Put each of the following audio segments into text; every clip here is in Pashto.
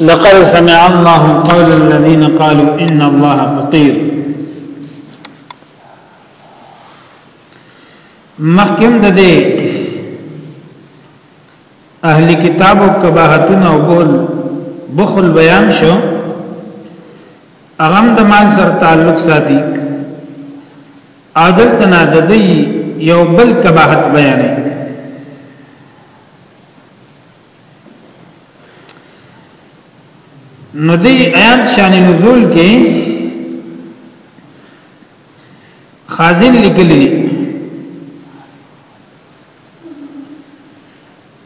لقد سمع الله قول الذين قالوا ان الله فقير مخکم د دې اهل کتابو کباحتونه او بول بخل بیان شو اغم د مال سره تعلق ساتي عادت نه د دې یو بل کباحت بیانې نو دی آیات شان نزول کې خازن لیکلی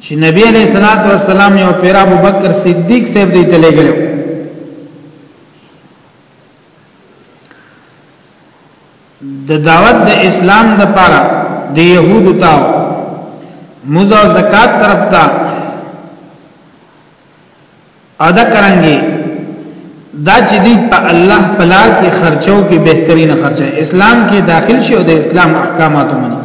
چې نبی علیہ الصلوۃ والسلام یو پیر ابو بکر صدیق صاحب دی تلګلو د دعوت د اسلام د پاره د يهودو ته مزه زکات طرف ته ادا کرانګي دا چې دی په الله پلار کې خرچو کې بهترین خرچه اسلام کې داخل شي او د اسلام احکاماتو مني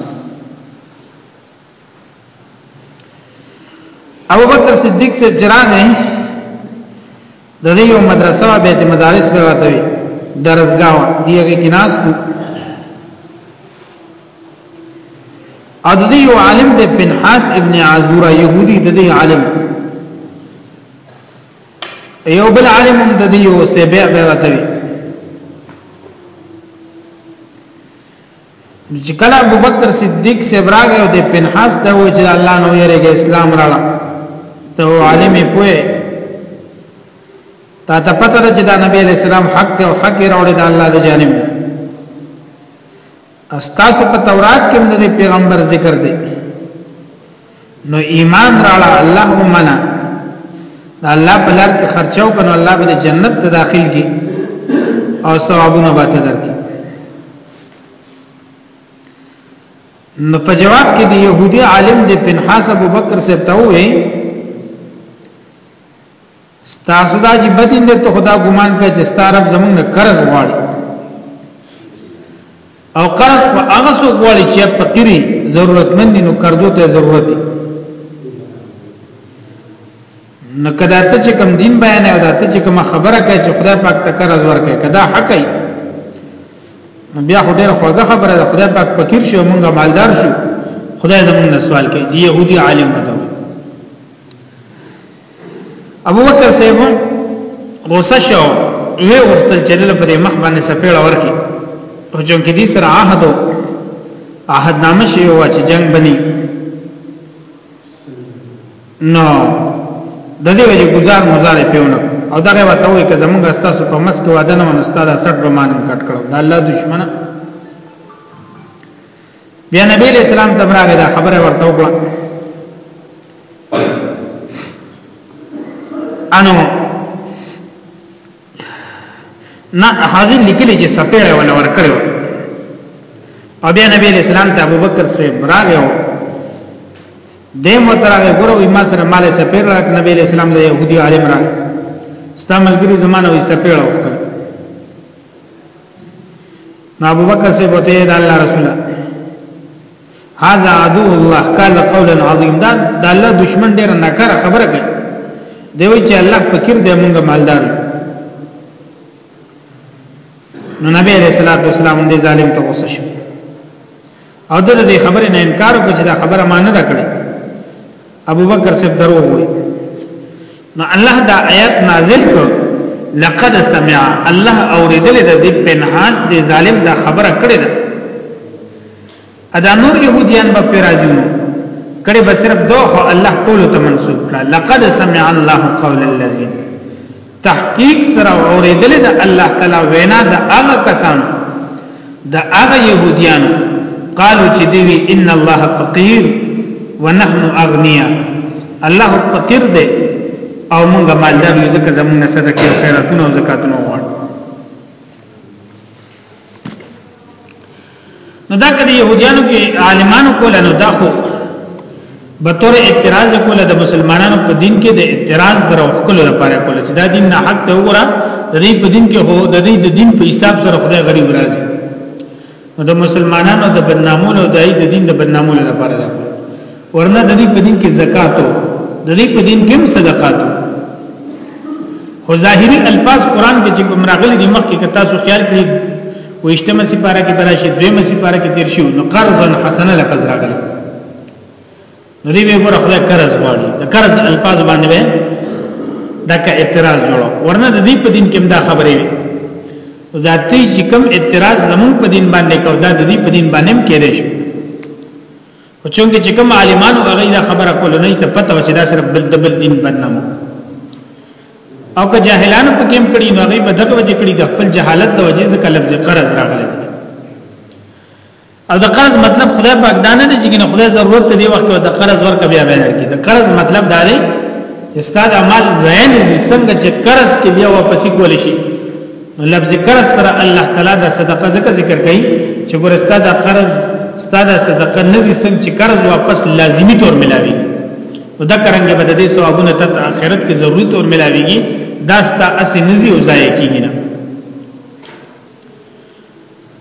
ابو بکر صدیق سے جران ہے د دې یو مدرسه او بیت مدارس به راته وي درسګاو دیږي کې ناس کو او د دې یو عالم د بنحاس ابن عزوره يهودي د دې عالم یو بل عالم د دې یو سبع به راته وي چې کله ابو بکر صدیق سبراغ او د پنحاس ته و چې الله نو یې اسلام راړه ته عالم پوهه تا ته پته ده چې دا نبی علیہ السلام حق ته او حق راوړی دا الله د جانب دی استاسو په تورات کې د پیغمبر ذکر دی نو ایمان راړه الله ومنه دا الله په لار کې خرچاو کنه الله به جنت ته داخل کی او ثوابونه به ته درکې نو په جواب کې دی يهودي عالم دی پنحاس ابو بکر سے ته وې ستاسو دا چې بدین دې ته خدا ګمان کوي چې ستاره زمونږ قرض غواړي او قرض په هغه څو غواړي چې فقيري ضرورتمند نو قرضو ته ضرورت دي نو کدا ته چې کم دین بیان او دا ته چې کم خبره کوي چې خدای پاک ته قرض ورکړي کدا حق ای نو بیا خو ډېر خوږه خبره ده خدای پاک فقیر شو مونږه مالدار شو خدای زمونږ سوال کوي دی يهودي عالم ده ابو بکر صاحب غوسه شو وی وختل چې له پرې مخ باندې سپېړ ورکی او چې کې دې سره عهد عهد نامه شی و چې جنگ بني نو د دې وجه گزار مزار پیونه او دغه وته وي که زمونږ استاسو په مسکو ودانو نو استاد 60 رومان کټ کړو د الله دشمنه بیا نبی علیہ السلام تبراغه دا خبره ورته وکړه انو نه حاضر لیکلی چې سپېړې ولا ور کړو او بیا نبی علیہ السلام ته ابوبکر سے براغه د مترغه ګورو ما سره مال سپېړ راک نبی علیہ السلام د يهودي عالم را استعمال ګری زمانه وي سپېړ وکړ نو ابو بکر سے بوته دا الله رسول هذا عدو الله قال قولا عظیم دا د الله دشمن ډیر ناکاره خبره کوي دی وی چې الله فقیر دی مونږ مالدار نو نبی علیہ الصلوۃ والسلام دې ظالم ته غوسه شو او د دې خبرې نه انکار وکړ چې دا خبره ما نه کړې ابو بکر صاحب درو وي نو الله دا آیات نازل کړ لقد سمع الله اوریدل د دې پنهاس د ظالم دا خبره کړې ده ادا نور يهوديان به پیرازونه کړي به صرف دوه الله ټول ته منسوب کړه لقد سمع الله قول الذين تحقیق سره اوریدل د الله تعالی وینا د هغه کسان د هغه يهوديان قالو چې دی ان الله فقير ونحن اغنيا الله فقير دی او موږ مالدار یو ځکه زموږ صدقه او خیراتونه او زکاتونه وړو نو دا کله يهوديانو کې عالمانو کوله نو دا خو به تور اعتراض کوله د مسلمانانو په دین کې د اعتراض درو خپل لپاره کوله چې دا دین نه حق ته وګوره د دې په دین کې هو د دې د دین په حساب سره خدای غریب راځي نو د مسلمانانو د بدنامولو د دې د دین د بدنامولو لپاره دا ورنه د دې په دین کې زکات او د دې په دین کې صدقات خو ظاهري الفاظ قران کې چې کومراغلي دي مخکې کتا سو خیال کړی وشتمه سي پارا کې دراشي دویمه سي پارا کې تیر شي نو قرضن حسنه لفظ راغلی نو دې به ګوره خدای قرض غواړي د قرض الفاظ باندې به دا کا اعتراض جوړو ورنه د دې په دین کې دا خبرې وي دا تی چې کوم اعتراض زمون په دین باندې کو دا د دې په دین باندې هم کېږي او چونګې چې کوم عالمانو هغه دا خبره کوله نه ته پته و چې دا سره بل دبل دین بدنامو او که جاهلانو په کېم کړي نو هغه بدل وجه کړي د خپل جهالت د وجې ځکه لفظ قرض راغلی او د قرض مطلب خدای پاک دانه نه چې کنه خدای ضرورت دی وخت او د قرض ورک بیا بیان کړي د قرض مطلب دا دی استاد اعمال زین زی څنګه چې قرض کې بیا واپسی کول شي نو لفظ قرض سره الله تعالی دا صدقه ذکر ذکر کوي چې ورستا دا قرض ستا دا صدقه نزي سم چې قرض واپس لازمی طور ملاوي نو دا کرانګه به د دې ثوابونه ته آخرت کې ضروري طور ملاويږي دا ستا اس نزي او ضایع کیږي نه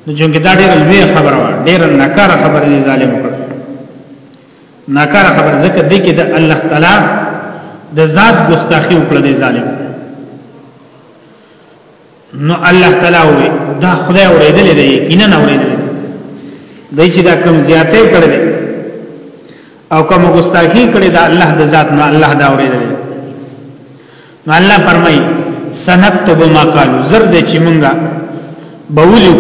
نو څنګه دا ډېر لوی خبره وه ډېر ناکاره خبره دي ظالم کړ ناکاره خبره ځکه دې کې د الله تعالی د ذات ګستاخی وکړه دې ظالم نو الله تعالی وی دا خدای اوریدل دی یقینا اوریدل دی دای چې دا کم زیاته کړل او کوم ګستاخی کړی دا الله د ذات نه الله دا اوریدل نو الله فرمای سنكتب ما قالوا زرد چې مونږه بولیو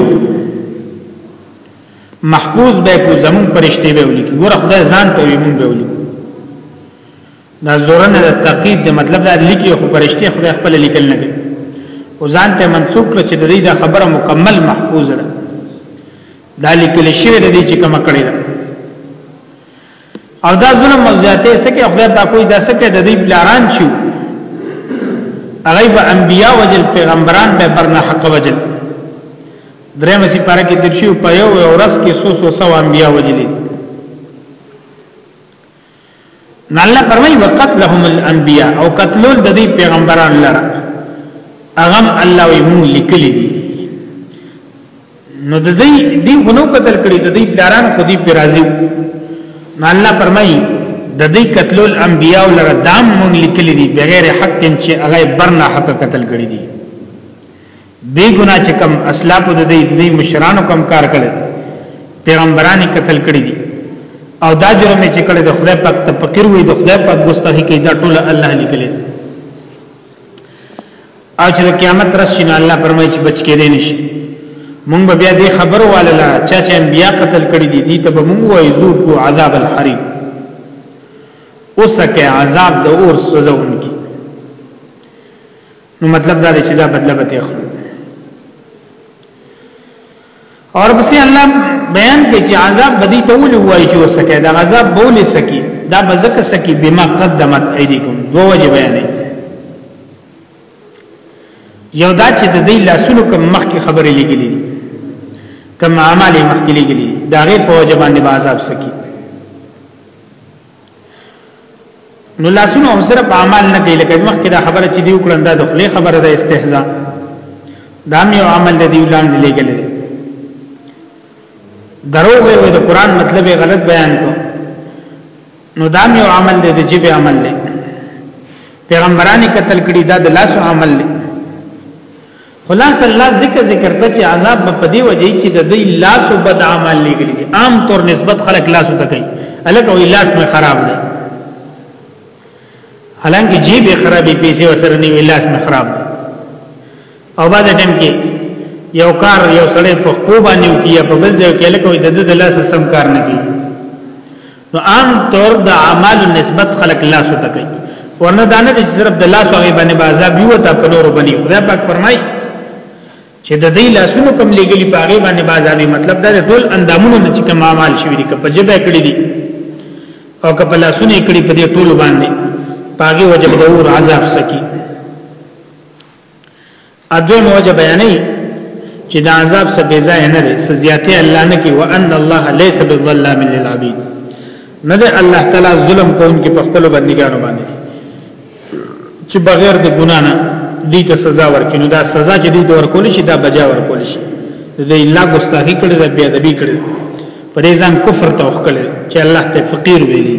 محفوظ به کو زمون پرشته به ولیکي ګور خدای ځان ته وي مونږ به ولیکو دا زورنه د تقید د مطلب دا لیکي خو پرشته خدای خپل لیکل نه کوي او ځان ته منسوب کړ چې د دې دا خبره مکمل محفوظ ده دا لیکل شوی د دې چې کوم کړی ده او دا ظلم مزیاته سکه خدای په کوئی دا سکه د دې بلاران شو هغه به انبیا وجل پیغمبران به برنه حق وجل درې مسی پاره کې درشي په یو ورځ کې سو سو سو انبیا وجلی نو الله فرمایي وقتلهم الانبیاء او قتلول د دې پیغمبرانو لره اغم الله وی مون لیکلی دي نو د دې دی غنو قتل کړي د دې پلاران خو دې پرازي نو الله فرمایي د دې قتلول انبیاء لره دام مون لیکلی دي بغیر حق چې هغه برنه حق قتل کړي دي بی ګنا چې کم اسلاف د دې دوی مشرانو کم کار کړي پیغمبرانو قتل کړي دي او دا جرم چې کړي د خدای پاک ته فقیر وي د خدای پاک ګستاخی کوي دا ټول الله لیکلي او چې قیامت راشي نو الله فرمایي چې بچ کې دي نشي مونږ به بیا دې خبرو والا لا چا چې انبیا قتل کړي دي دي ته به مونږ وایي ذوقوا عذاب الحریم اوسکه عذاب د اور سوزونکي نو مطلب دا دی چې دا بدله به تخلو اور بسې الله بیان کوي چې عذاب بدی ته ول وای چې وسکه دا عذاب بولې سکی دا بزک سکی بما قدمت ایدیکم دو وجه بیانې یو دا چې د دې لاسونو کوم مخ کې خبرې لګلې کوم اعمال مخ کې لګلې دا غي په وجه باندې عذاب سکی نو لاسونه هم صرف عمل نه کوي لکه مخکې دا خبره چې دی وکړه دا د خلی خبره ده استهزاء دا مې عمل دی ولاندې لګل درو وي د قران مطلب غلط بیان کو نو دا مې عمل دی د جيب عمل دی پیغمبرانو قتل کړي دا د لاس عمل دی خلاص الله ذکر ذکر ته چې عذاب به پدی وجه چې د دې لاس او بد عمل لګل دي عام طور نسبت خلک لاس ته کوي الک او لاس مې خراب دي حالانکه جیب خرابې پیسې وسره نه لاس مې خراب دي او بعد ټیم کې یو کار یو سړی په خو باندې وکیا په بل ځای کې الک او د دې لاس سم کار نه کوي نو عام طور د اعمال نسبت خلق لاس ته کوي ورنه دانه چې صرف د لاس هغه باندې بازار یو ته په نور باندې خدای پاک فرمای چې د دې لاسونو کم لګلی په هغه باندې بازار مطلب دا ټول اندامونو نه چې کوم اعمال شوی دي په جبه کړی دي او کپه لاسونه کړی په دې ټول باندې پاګه وجب د اور عذاب سکی اځه موجه بیانې چې دا عذاب څه بې ځای نه دی څه زیاتې الله نه کوي وان الله ليس بالظلام للعبيد نه دی الله تعالی ظلم کوونکی په خپل بندګانو باندې چې بغیر د ګنا نه دې ته سزا ورکینو دا سزا چې دې دور کول شي دا بجا ورکول شي دې الله ګستاخی کړی دا بیا دبی کړی پرې ځان کفر ته وکړل چې الله ته فقیر ویلی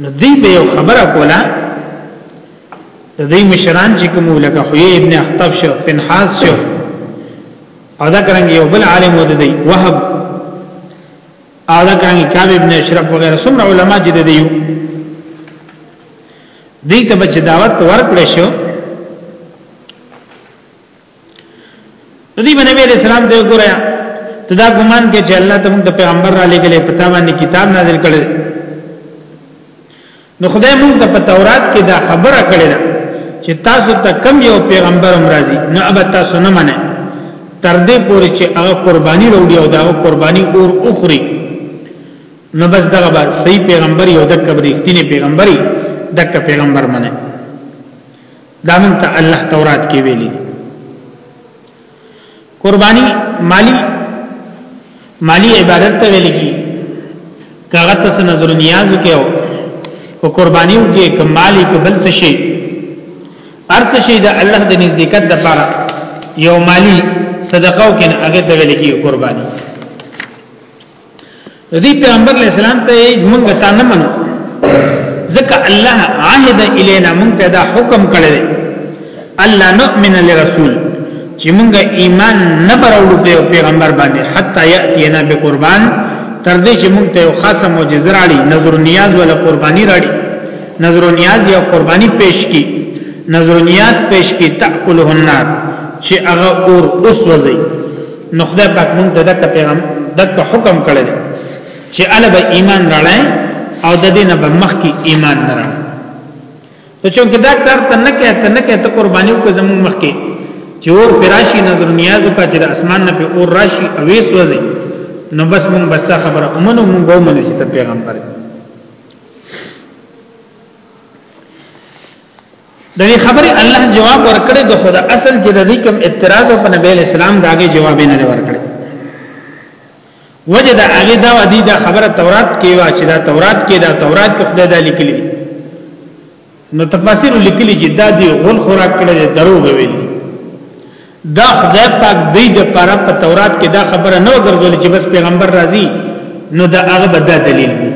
نو دی به یو خبره کوله د دې مشران چې کوم لکه حوی ابن اخطب شو فنحاس شو او دا کرنګ یو بل عالم ود دی وهب او دا کرنګ کعب ابن اشرف وغیرہ څومره علما چې دی یو دې ته بچ دعوت ورکړې شو نو دی باندې ویل اسلام ته ګوریا ته دا ګمان کې چې الله ته موږ د پیغمبر را لګلې پتا باندې کتاب نازل کړي نو خدای موږ ته په تورات کې دا خبره کړې ده چې تاسو ته کم یو پیغمبر مرضی نه اب تاسو نه منه تر دې پورې چې هغه قرباني وروړي او دا قرباني اور اخري نو بس دغه با صحیح پیغمبر یو دک برښتینی پیغمبري دک پیغمبر منه دا مونږ ته الله تورات کې ویلي قرباني مالی مالی عبادت ته ویل کی کاغه تس نظر نیاز کېو او قرباني وکي کمالي کبل څه شي ارس شي د الله د نزدېکت لپاره یو مالی صدقه وکړي هغه ته ویل کی قرباني دې پیغمبر علی السلام ته موږ ته نه منو ځکه الله عهد الینا موږ ته دا حکم کړی دی الله نؤمن لرسول چې موږ ایمان نه برولو په پیغمبر باندې حتا یاتینا به قربان تر دې چې موږ ته یو خاصه معجزه راړي نظر نیاز ولا قربانی راړي نظر نیاز یا قربانی پیش کی نظر نیاز پیش کی تاکله النار چې هغه اور اوس وځي نو خدای پاک موږ ته دغه پیغام دغه حکم کړی چې اله به ایمان راړای او د دې نه به مخ کې ایمان نه راړای ته چې دا کار ته نه کې ته نه کې ته قرباني وکړې زموږ مخ کې چې اور پراشي نظر نیازو کا چې د اسمان نه په اور راشي او وې سوځي نو بس مونږ بستا خبره امنو مونږ به منو چې ته پیغمبر یې د دې خبرې الله جواب ورکړي د خدا اصل چې د دې کوم اعتراض په نبی اسلام داګه جواب نه ورکړي وجه دا هغه دا ودی دا خبره تورات کې وا چې دا تورات کې دا تورات کې خدای دا لیکلي نو تفاسیر لیکلي چې دا دی غول خوراک کړي دروغ ویل دا خدای پاک دی د پاره په تورات کې دا خبره نه وګرځول چې بس پیغمبر راضي نو دا هغه بد دلیل دی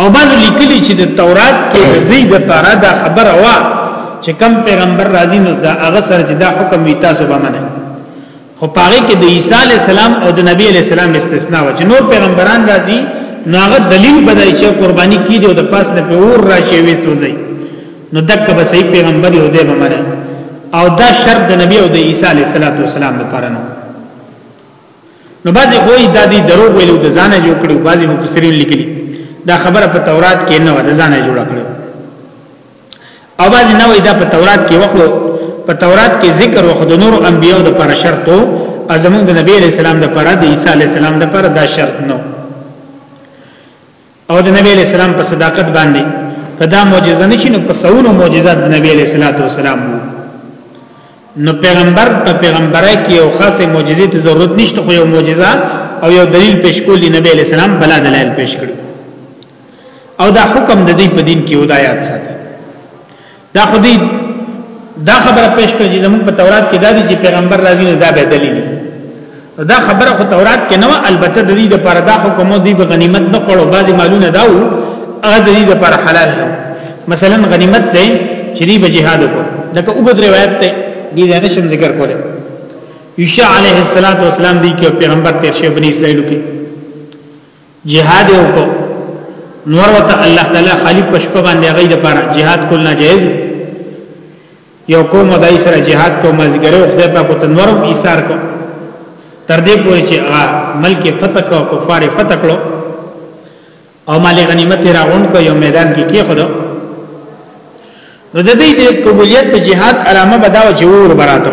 او ما نو لیکلی چې د تورات کې د دوی د پاره دا خبره وا چې کم پیغمبر راځي نو دا هغه سره چې دا حکم وي تاسو به منئ خو پاره کې د عیسی علی السلام او د نبی علی السلام استثناء و چې نور پیغمبران راځي نو هغه دلیل بدای چې قرباني کیږي او د پاس نه په اور راشي وي سوځي نو دک به صحیح پیغمبر یو دی به منئ او دا شرط د نبی او د عیسی علی السلام لپاره نه نو بعضی کوئی دا دی دروغ ویلو د ځانه جوړ کړو بعضی مفسرین لیکلي دا خبره په تورات کې نه و د ځانه جوړ کړو او بعضی نه وای دا په تورات کې وخلو په تورات کې ذکر وخت د نور انبیو د پر شرطو ازمون د نبی علیہ السلام د پر د عیسی علیہ السلام د پر دا شرط نو او د نبی علیہ السلام په صداقت باندې کدا معجزه نشي نو په سونو معجزات د نبی علیہ الصلوۃ والسلام نو پیغمبر په پیغمبرای کې یو خاصه معجزه ته ضرورت نشته خو یو معجزه او یو دلیل پیش کول دی نبی علیہ السلام بلا دلایل پیش کړ او دا حکم د دې په دین کې ودایات سره دا خو دې دا خبره پېښ کړې چې زموږ په تورات کې دا دي چې پیغمبر راځي نه دا به دلیل دا خبره خو تورات کې نه و البته د دې لپاره دا حکم دی به غنیمت نه خورو بعضی مالونه دا و هغه د دې لپاره حلال نه مثلا غنیمت ته چې دی به jihad وکړو دا که وګد روایت ته دې نه شم ذکر کوله یوشع علیه السلام دی کې پیغمبر تیر شوی بنی اسرائیل کې جهاد یو کو نور وته الله تعالی خالی پشپ باندې غي د پاره جهاد کول ناجایز یو کوم دای سره جهاد کو مزګره او خدای پاک ته نورم ایثار کو تر دې پورې چې هغه ملک فتح کو کفار فتح کړو او مال غنیمت راغون کو یو میدان کې کې خدو نو د دې د قبولیت په جهاد علامه بداو چې ور براته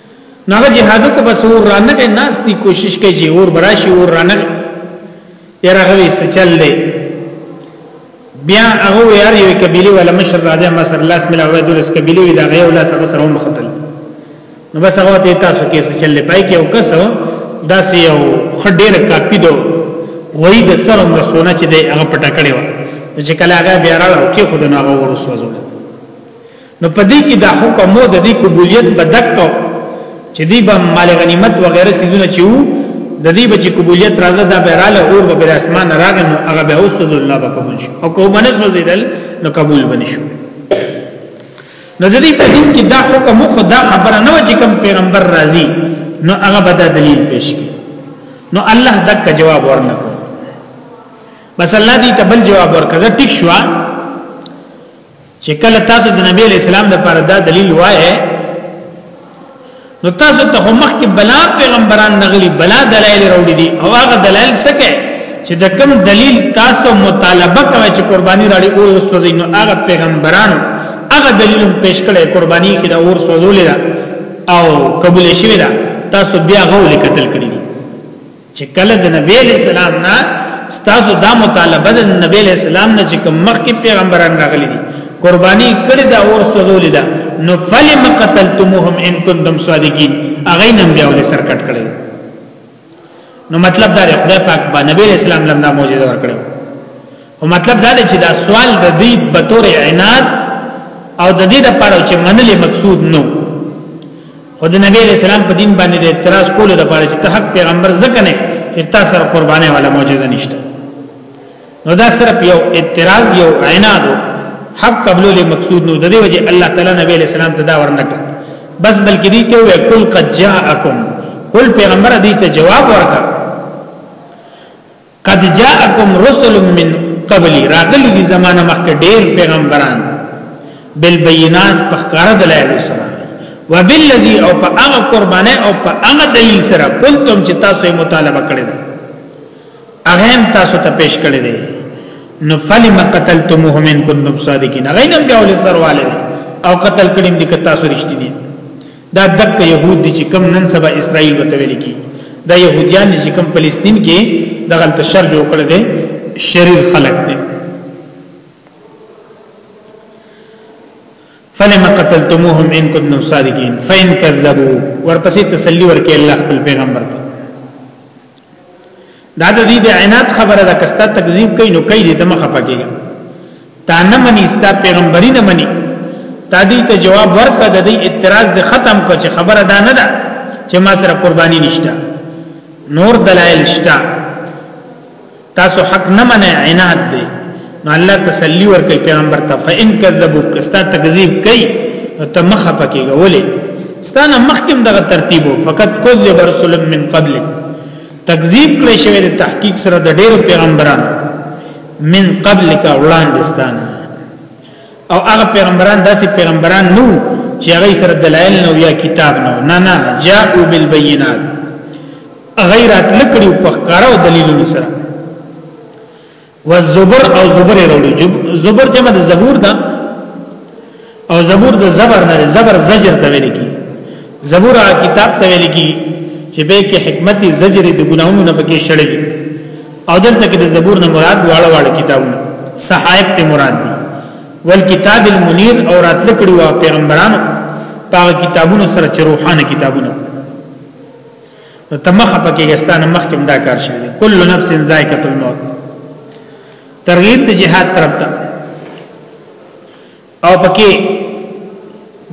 نو هغه جهاد کو بس ور رانه کې ناس دي کوشش کوي چې ور براشي ور رانه یره غوي سچل دی بیا هغه یار یو قبيله ولا مشر راځي ما سره لاس ملا وې دلس قبيله وی دا غي ولا سره سره هم خپل نو بس هغه ته تاسو کې سچل پای کې او کسو دا سی یو خډیر کاپی دو وای د سر مسونه چې د هغه پټکړې و چې کله هغه بیا راو کې خود نه هغه ورسوځو نو په دې کې دا حکم مو د دې قبولیت په دکو چې دی به مال غنیمت و غیره سيزونه چې وو د دې بچ قبولیت راځه دا به رااله اور به بر اسمان راغی نو هغه به اوسد الله به قبول شي او کوم نه سوزیدل نو قبول بنی شو نو د دې په دین کې دا حکم خو دا خبره نه و چې کوم پیغمبر راځي نو هغه به دا دلیل پیش کړي نو الله دک جواب ورنکو بس الله دې ته بل جواب ورکړه ټیک شو چې کله تاسو د نبی علی السلام لپاره دا دلیل وایې نو تاسو ته مخ کې بلا پیغمبران نغلی بلا دلایل راوړي دي او هغه دلایل سکه چې د کوم دلیل تاسو مطالبه کوي چې قرباني راړي او سوځي نو هغه پیغمبران هغه دلیل پیش کړي قرباني کې دا اور سوځولې ده او قبول شوی ده تاسو بیا غول قتل کړی چې کله د نبی علی السلام نه ستاسو دا مطالبه د نبی علی السلام نه چې کوم مخکې پیغمبران راغلي دي قرباني کړی دا اور سوزول ده نو فلم قتلتموهم ان کنتم صادقین اغه نن بیا ولې سر کټ کړی نو مطلب دا دی خدای پاک با نبی علی السلام لمدا معجزه ورکړو او مطلب دا دی چې دا سوال د دې بتور عناد او د دې لپاره چې منلې مقصود نو او د نبی علیہ السلام په دین باندې د اعتراض کولو د پاره چې ته حق پیغمبر ځکه نه چې تا سره قربانه ولا معجزه نشته نو دا صرف یو اعتراض یو عناد حق قبل له مقصود نو د دې وجه الله تعالی نبی علیہ السلام ته دا ورنکړ بس بلکې دې ته وې کل قد جاءکم کل پیغمبر دې ته جواب ورکړ قد جاءکم رسل من قبلی راغلی دی زمانه مخکې ډېر پیغمبران بالبينات په ښکار دلایل سره وبالذي او په هغه قربانه او په هغه دلیل سره قلتم چې تاسو مطالبه کړی دی هغه هم تاسو ته پیش کړی دی نو فلم قتلتموه من كنتم صادقين غینم بیا ول سرواله او قتل کړم دي که تاسو رښتینی دا دک يهود دي چې کم نن سبا اسرائیل وته ویل کی دا يهوديان چې کم فلسطین کې دغه تشر جوړ کړل دي شریر خلق دي فلما قتلتموهم ان كنتم صادقين فان كذبوا ورپسې تسلی ورکې الله خپل پیغمبر ته دا د دې د عنایت خبره ده کستا تکذیب کوي نو کوي دې ته مخه پکېږي تا نه مني ستا پیغمبري نه مني تا دې ته جواب ورکړه د دې اعتراض د ختم کو چې خبره دا نه ده چې ما سره قرباني نشته نور دلایل شته تاسو حق نه منئ عنایت دی نو الله تسلی ورکړي پیغمبر ته فإن کذبوک استا تکذیب کوي نو ته مخه پکې غولې ستانه مخکم دغه ترتیبو فقط کذب رسول من قبل تکذیب کړی شوی د تحقیق سره د ډیرو پیغمبرانو من قبل کا وړاندې ستانه او هغه پیغمبران داسې پیغمبران نو چې هغه سره دلایل نو یا کتاب نو نه نه جاءو بالبينات غیرات لکړي په ښکارو دلیلونو سره والزبر او زبر وروړي زبر جمع د زبور ده او زبور د زبر نه زبر زجر ته ویل کی زبور کتاب ته ویل کی چې به کې حکمت زجر د ګناونو نه پکې شړل او دلته کې د زبور نه مراد واړه واړه کتابونه صحائف ته مراد دي والکتاب المنیر او راتل کړي وا پیغمبرانو پاک کتابونو سره چې روحانه کتابونه نو ته مخه پکې ګستانه مخکې دا کار شوی کل نفس ذائقه الموت ترغیب د جهاد طرف ته او پکې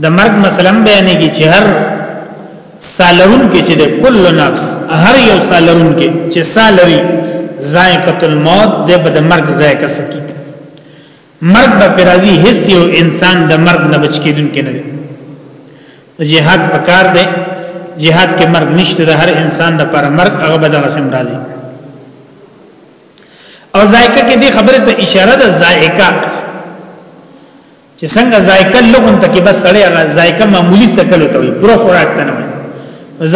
د مرګ مسله بیانې کې چې هر سالرون کې چې د کل نفس هر یو سالرون کې چې سالري ذائقه الموت د بد مرګ ذائقه سکی مرګ به پرازي هیڅ یو انسان د مرګ نه بچ کیدونکي نه دی جهاد پکار دی جهاد کې مرګ نشته د هر انسان لپاره مرګ هغه به دغه سم راځي او ذایقه کې دې خبره ته اشاره ده ذایقه چې څنګه ذایقه لغون ته کې بس سړی هغه ذایقه معمولی سکل ته وي پرو خوراک ته نه وي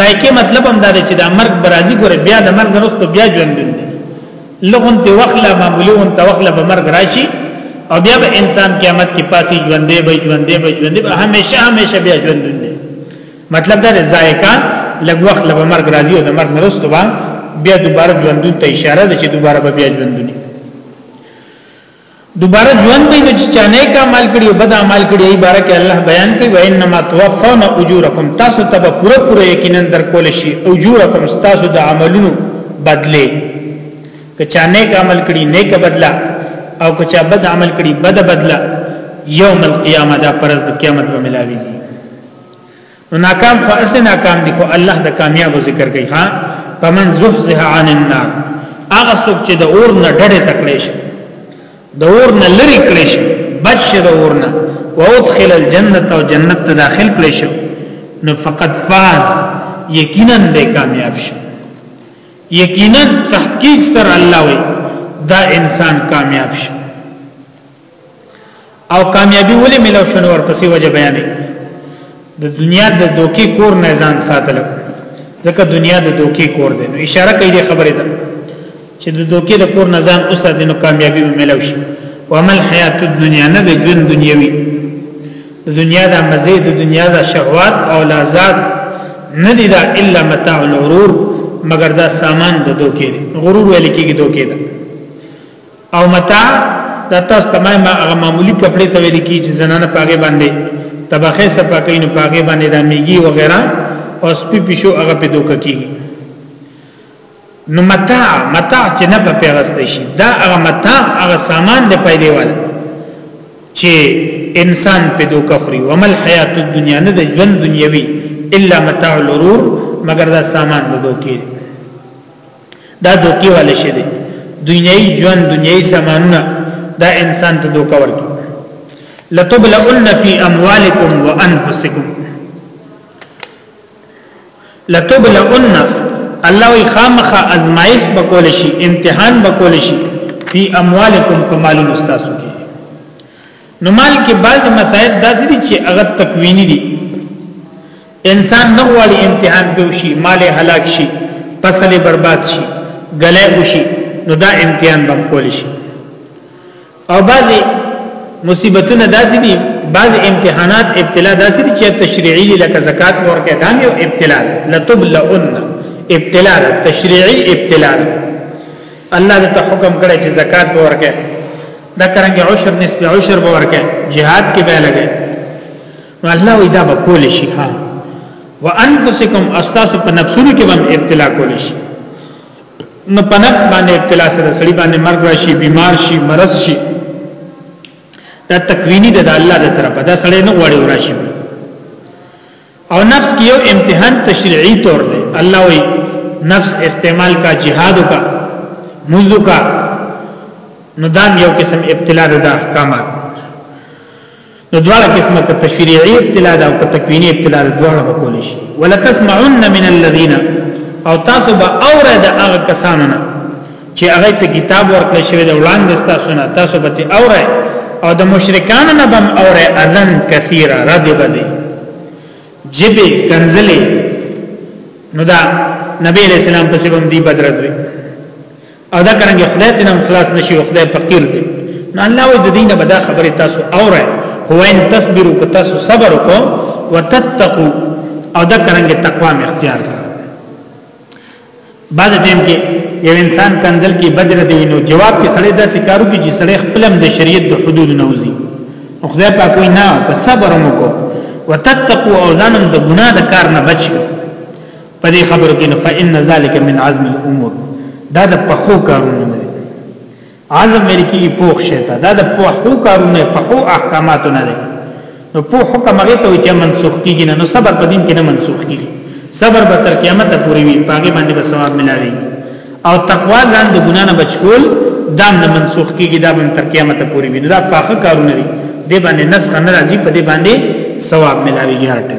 ذایقه مطلب هم دا چې د مرګ برازي ګوره بیا د مرګ وروسته بیا ژوند دی لغون ته وخلا معمولی اون ته وخلا به مرګ راشي او بیا به انسان قیامت کې پاسي ژوندې به ژوندې به ژوندې به همیشه همیشه بیا ژوندې مطلب دا ذایقه لږ وخت له مرګ راځي او د مرګ نرسته به بیا دوباره ژوندون ته اشاره ده چې دوباره به بیا ژوندونی دوباره ژوند دی نو چې چا نیک اعمال کړي او بد اعمال کړي ای بارک الله بیان کوي وانما توفون اجورکم تاسو ته پوره پوره یقینا در کول شي اجورکم تاسو د عملونو بدله که چا نیک عمل کړي نیک بدله او که چا بد عمل کړي بد بدله یوم القیامه دا پرز د قیامت به ملاويږي نو ناکام خو اسه ناکام دي خو الله د کامیابو ذکر کوي ها فمن زحزح عن النار هغه څوک چې د اور نه ډډه تکړه شي د اور نه لری کړی شي بچ شي د اور نه او ادخل الجنه او جنت ته داخل کړی شي نو فقط فاز یقینا به کامیاب شي یقینا تحقیق سره الله وي دا انسان کامیاب شي او کامیابی ولې ملو شنو ورپسې وجه بیانې د دنیا د دوکي کور نه ځان ساتل ځکه دنیا د دوکي کور دی نو اشاره کوي د خبرې ته چې د دوکي د کور نه ځان اوسه د نو کامیابی ملو شي وعمل حیات الدنیا نه د ژوند دنیوي د دنیا د مزه د دنیا د شهوات او لذات نه دي دا الا متاع الغرور مگر دا سامان د دوکي غرور ویل کېږي دوکي ده او متا دا تاسو ته ما هغه معمولی کپڑے ته ویل کی چې زنانه پاګې باندې تبخې سپاکې نه پاګې باندې د میګي و غیره او سپی پښو هغه په دوک کیږي نو متا متا چې نه په پیغست شي دا هغه متا هغه سامان دی پیدا وال چې انسان په دوک خوري ومل حیات الدنیا نه د ژوند دنیوي الا متاع الغرور مگر دا سامان د دوکې دا دوکي والے شي دي دنیوي ژوند دنیوي سامانونه دا انسان ته دوکه ورکړي لتبلغن فی اموالکم وانفسکم لتبلغن الله وی خامخه ازمایش بکول شي امتحان بکول شي فی اموالکم په مالونو تاسو نو مال کې بعضی مسائل داسې دي چې هغه تکوینی دي انسان نه غواړي امتحان به وشي مال هلاک شي فصل برباد شي غلې وشي نو دا امتحان به کول شي او بعضی مصیبتونه داسې دي بعض امتحانات ابتلا داسې دي چې تشریعي لکه زکات ورکه دام یو ابتلا لتبلؤن ابتلا تشریعي ابتلا الله د حکم کړی چې زکات به ورکه دا کرانګ عشر نسب عشر به ورکه jihad کې به لګي نو الله وی دا به کول شي ها وانفسکم استاس په نفسونو کې باندې ابتلا کول شي نو په نفس باندې ابتلا سره سړي باندې مرګ راشي بیمار شي مرض شي دا تکوینی د الله د طرفه دا سړی نه غوړي راشي او نفس کې یو امتحان تشریعي تور دی الله وی نفس استعمال کا جهاد کا مزو کا نو دا یو قسم ابتلا ده احکامات نو دواړه قسمه ک تشریعي ابتلا ده او ک تکوینی ابتلا ده دواړه به کول شي ولتسمعن من الذين او تاسو به اوره د هغه کسانو نه چې هغه ته کتاب ورکړی شوی د وړاندې تاسو نه تاسو به ته اورئ او د مشرکانو نه بم اورئ اذن کثیره رد بده جبه کنزلې نو دا نبی علیہ السلام پسې بم دی بدرت وي او دا څنګه خدای ته نم خلاص نشي او خدای فقیر دی نو الله وې د دینه بدا خبره تاسو اورئ هو ان تصبروا که تاسو صبر وکړو وتتقوا او دا څنګه تقوا مختیار کړئ بعد ټیم کې یو انسان کنزل کې بدر دی نو جواب کې سړی دا سکارو کې چې سړی خپلم د شریعت د حدود نه وځي او خدای په کوئی نه په صبر مو کو وتتقوا اوزانم د ګناه د کار نه بچ په دې خبرو کې نه فإن ذلک من عزم الامور دا د پخو کارونه عزم ویل کی پوخ شته دا د پوهو کارونه پوهو احکامات نه دي نو په حکم هغه ته چې منسوخ کیږي نه نو صبر په دین کې نه منسوخ کیږي صبر به تر قیامت پورې وي پاګې باندې به ثواب ملاوي او تقوا ځان د ګنا نه بچول دا نه منسوخ کیږي دا به تر قیامت پورې وي دا فاخه کارونه دي دې باندې نسخ نه راځي په دې باندې ثواب ملاوي ګرټه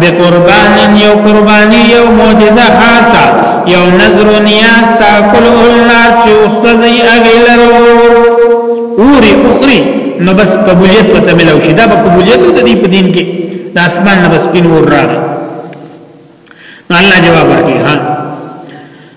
بقربان یو قربانی یو معجزه خاصه یو نظر و نیاز تا کل النار چه اختزی اغی لرور اوری اخری نو بس قبولیت و تملو شی دا با قبولیت و دی پا دین کی دا اسمان نبس پین ور را دی نو اللہ جواب ورکی ها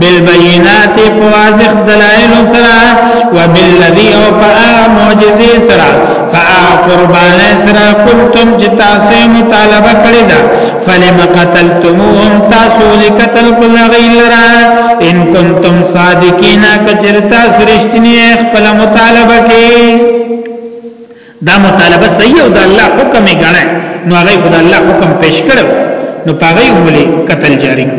بالبينات فواضح دلائل سرا وبالذي او فآ معجزه سرا فآ قربان سرا قلتم جتا سے مطالبه کړی دا فلم قتلتموهم تاسو لقتل کل غیلرا ان کنتم صادقین کچرتا سرشتنی خپل مطالبه کې دا مطالبه صحیح او دا الله حکم یې غنه نو هغه خدای الله حکم پیش کړو نو پاغي عملی قتل جاری کړ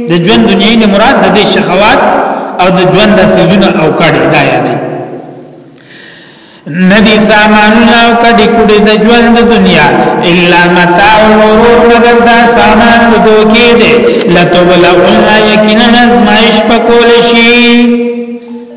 د ژوند دنیاي نه مراد د دې شخوات او د ژوند د سيزونه او کړي دا یادې ندی سامان او کډی کډی د ژوند د دنیا الا متاع الغرور مگر دا سامان د دوکې دی لتبلغنا یقینا ازمایش پکول شي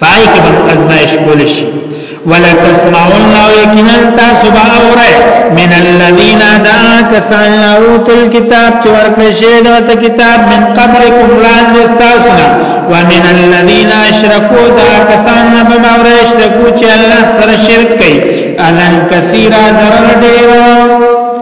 پای کې به ازمایش کول شي ولا تسمعون او یقینا تاسو به اوره من الذين دا کسان اوت الكتاب چې ورکړی شوی دا ته کتاب من قبلکم وړاندې تاسو نه ومن الذين اشركوا دا کسان نه به اوره شرکو چې الله سره شرک کوي الان کثیره زرن ډیرو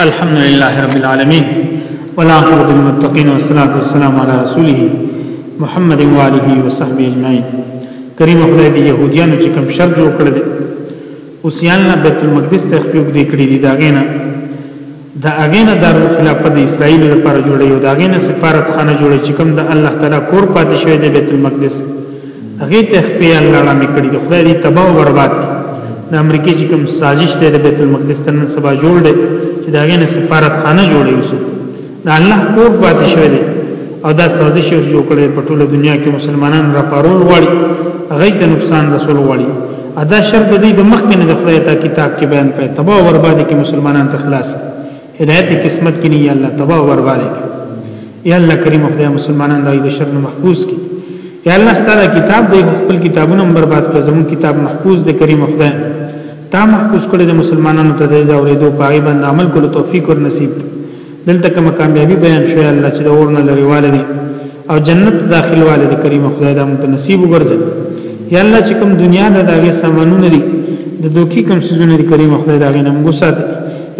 الحمد لله رب العالمين والعاقبة للمتقين والصلاة والسلام على رسوله محمد وآله وصحبه اجمعين کریم خدای دی يهوديانو چې کوم شر جوړ کړل اوسيان نه بیت المقدس ته خپل دې کړی دی داګینا دا اګینا دار خلافت د اسرائیل لپاره جوړې او داګینا سفارت خانه جوړې چې کوم د الله تعالی کور پاتې شوی دی بیت المقدس هغه ته خپې الله را میکړي د خدای دې تباہ او برباد د امریکای چې کوم سازش دی د بیت المقدس تن سبا جوړ دی چې دا غینه سفارت خانه جوړې وسو دا الله کور پاتې شوی دی او دا سازش یې جوړ کړی په ټوله دنیا کې مسلمانان را پارول غواړي هغه ته نقصان رسول غواړي ادا شر د دې د مخ کې نه د خدای ته کتاب کې بیان کړي تباہ او برباد کې مسلمانان تخلاص هدایت قسمت کې نه یا الله تبا ورواله یا الله کریم خدای مسلمانان دای د شر نه محفوظ کی یا الله ستاسو کتاب د خپل کتابونو برباد کړ زمون کتاب محفوظ د کریم خدای تا محفوظ کړی د مسلمانانو ته د اورېدو پای باندې عمل کولو توفیق ور نصیب دلته کوم کامیابی بیان شوی الله چې د اورنه لري والدي او جنت داخل والد کریم خدای دا مت نصیب وګرځي یا الله چې کوم دنیا د داغه سامانونه دي د دوکي کوم سيزونه دي کریم خدای دا غنم ګوسات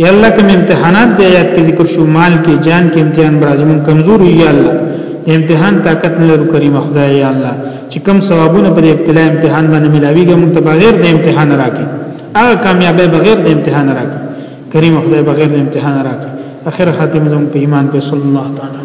یا الله کوم امتحانات دی یاد کې ذکر شو مال کې جان کې امتحان برازمون کمزور یا الله امتحان طاقت نه لرو کریم خدای یا الله چې کوم ثوابونه پر ابتلا امتحان باندې ملاويږي مونږ ته بغیر د امتحان راکې هغه کامیابی بغیر د امتحان راکې کریم خدای بغیر د امتحان راکړي اخر خاتمه زموږ په ایمان په صلی الله تعالی